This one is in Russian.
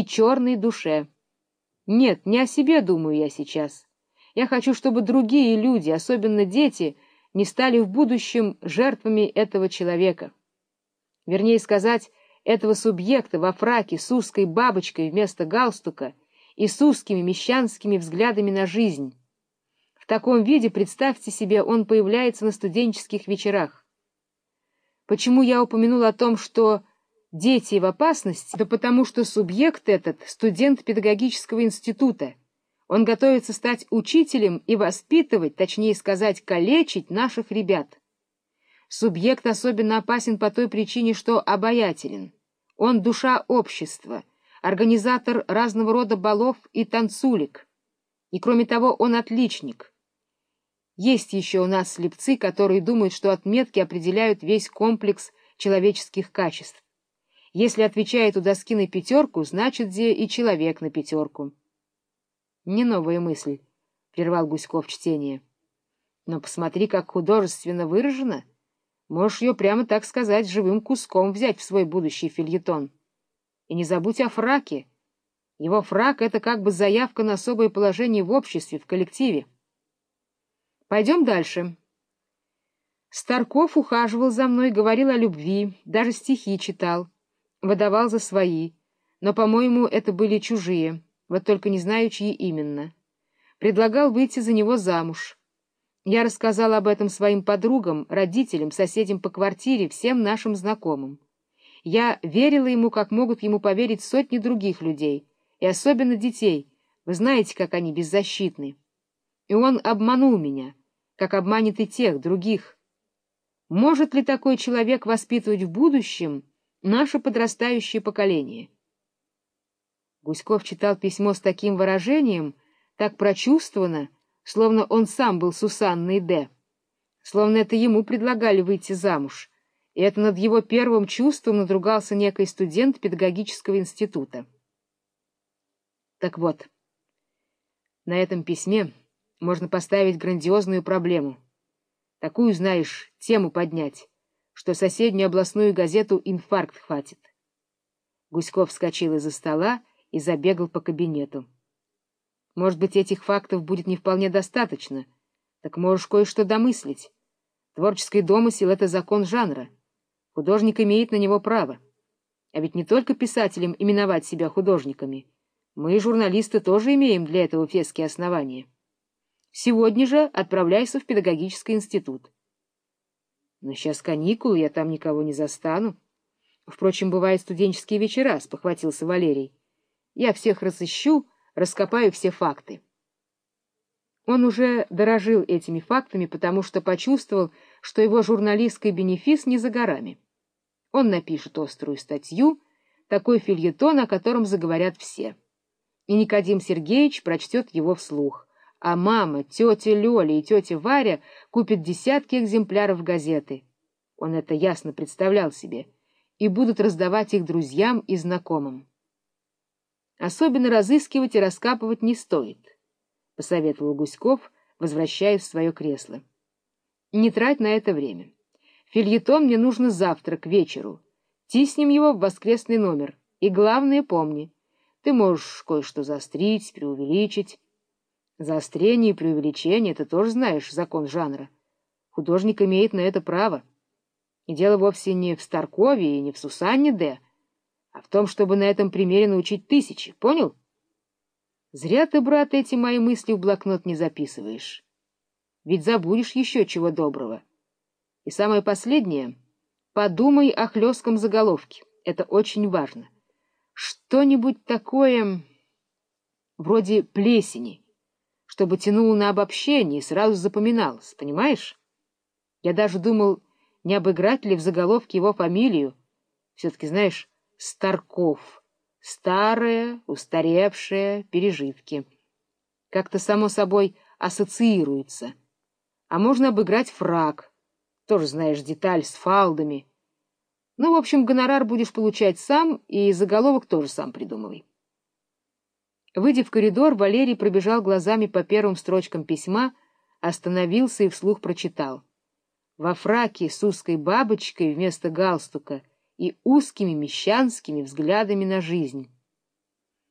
и черной душе. Нет, не о себе думаю я сейчас. Я хочу, чтобы другие люди, особенно дети, не стали в будущем жертвами этого человека. Вернее сказать, этого субъекта во фраке с узкой бабочкой вместо галстука и с узкими мещанскими взглядами на жизнь. В таком виде, представьте себе, он появляется на студенческих вечерах. Почему я упомянул о том, что дети в опасности? Да потому что субъект этот — студент педагогического института. Он готовится стать учителем и воспитывать, точнее сказать, калечить наших ребят. Субъект особенно опасен по той причине, что обаятелен. Он душа общества, организатор разного рода балов и танцулик. И кроме того, он отличник — есть еще у нас слепцы, которые думают, что отметки определяют весь комплекс человеческих качеств. Если отвечает у доски на пятерку, значит, где и человек на пятерку. Не новая мысль, — прервал Гуськов чтение. Но посмотри, как художественно выражено. Можешь ее прямо, так сказать, живым куском взять в свой будущий фильетон. И не забудь о фраке. Его фрак — это как бы заявка на особое положение в обществе, в коллективе. Пойдем дальше. Старков ухаживал за мной, говорил о любви, даже стихи читал, выдавал за свои, но, по-моему, это были чужие, вот только не знаю, чьи именно. Предлагал выйти за него замуж. Я рассказал об этом своим подругам, родителям, соседям по квартире, всем нашим знакомым. Я верила ему, как могут ему поверить сотни других людей, и особенно детей. Вы знаете, как они беззащитны. И он обманул меня, как обманет и тех, других. Может ли такой человек воспитывать в будущем наше подрастающее поколение? Гуськов читал письмо с таким выражением, так прочувствованно, словно он сам был Сусанной Д. Словно это ему предлагали выйти замуж, и это над его первым чувством надругался некий студент педагогического института. Так вот, на этом письме можно поставить грандиозную проблему. Такую, знаешь, тему поднять, что соседнюю областную газету инфаркт хватит. Гуськов вскочил из-за стола и забегал по кабинету. Может быть, этих фактов будет не вполне достаточно, так можешь кое-что домыслить. Творческий домысел — это закон жанра. Художник имеет на него право. А ведь не только писателям именовать себя художниками. Мы, журналисты, тоже имеем для этого феские основания. Сегодня же отправляйся в педагогический институт. Но сейчас каникулы, я там никого не застану. Впрочем, бывают студенческие вечера, — спохватился Валерий. Я всех разыщу, раскопаю все факты. Он уже дорожил этими фактами, потому что почувствовал, что его журналистский бенефис не за горами. Он напишет острую статью, такой фильетон, о котором заговорят все. И Никодим Сергеевич прочтет его вслух а мама, тетя Лёля и тетя Варя купят десятки экземпляров газеты. Он это ясно представлял себе, и будут раздавать их друзьям и знакомым. Особенно разыскивать и раскапывать не стоит, — посоветовал Гуськов, возвращаясь в свое кресло. Не трать на это время. Фильетон мне нужно завтра, к вечеру. Тиснем его в воскресный номер. И главное помни, ты можешь кое-что заострить, преувеличить, Заострение и преувеличение — это тоже знаешь закон жанра. Художник имеет на это право. И дело вовсе не в Старкове и не в Сусанне Д., а в том, чтобы на этом примере научить тысячи. Понял? Зря ты, брат, эти мои мысли в блокнот не записываешь. Ведь забудешь еще чего доброго. И самое последнее — подумай о хлестком заголовке. Это очень важно. Что-нибудь такое вроде плесени — чтобы тянуло на обобщение и сразу запоминалось, понимаешь? Я даже думал, не обыграть ли в заголовке его фамилию. Все-таки, знаешь, Старков. Старое, устаревшее, пережитки. Как-то, само собой, ассоциируется. А можно обыграть фраг. Тоже, знаешь, деталь с фалдами. Ну, в общем, гонорар будешь получать сам, и заголовок тоже сам придумывай. Выйдя в коридор, Валерий пробежал глазами по первым строчкам письма, остановился и вслух прочитал. Во фраке с узкой бабочкой вместо галстука и узкими мещанскими взглядами на жизнь.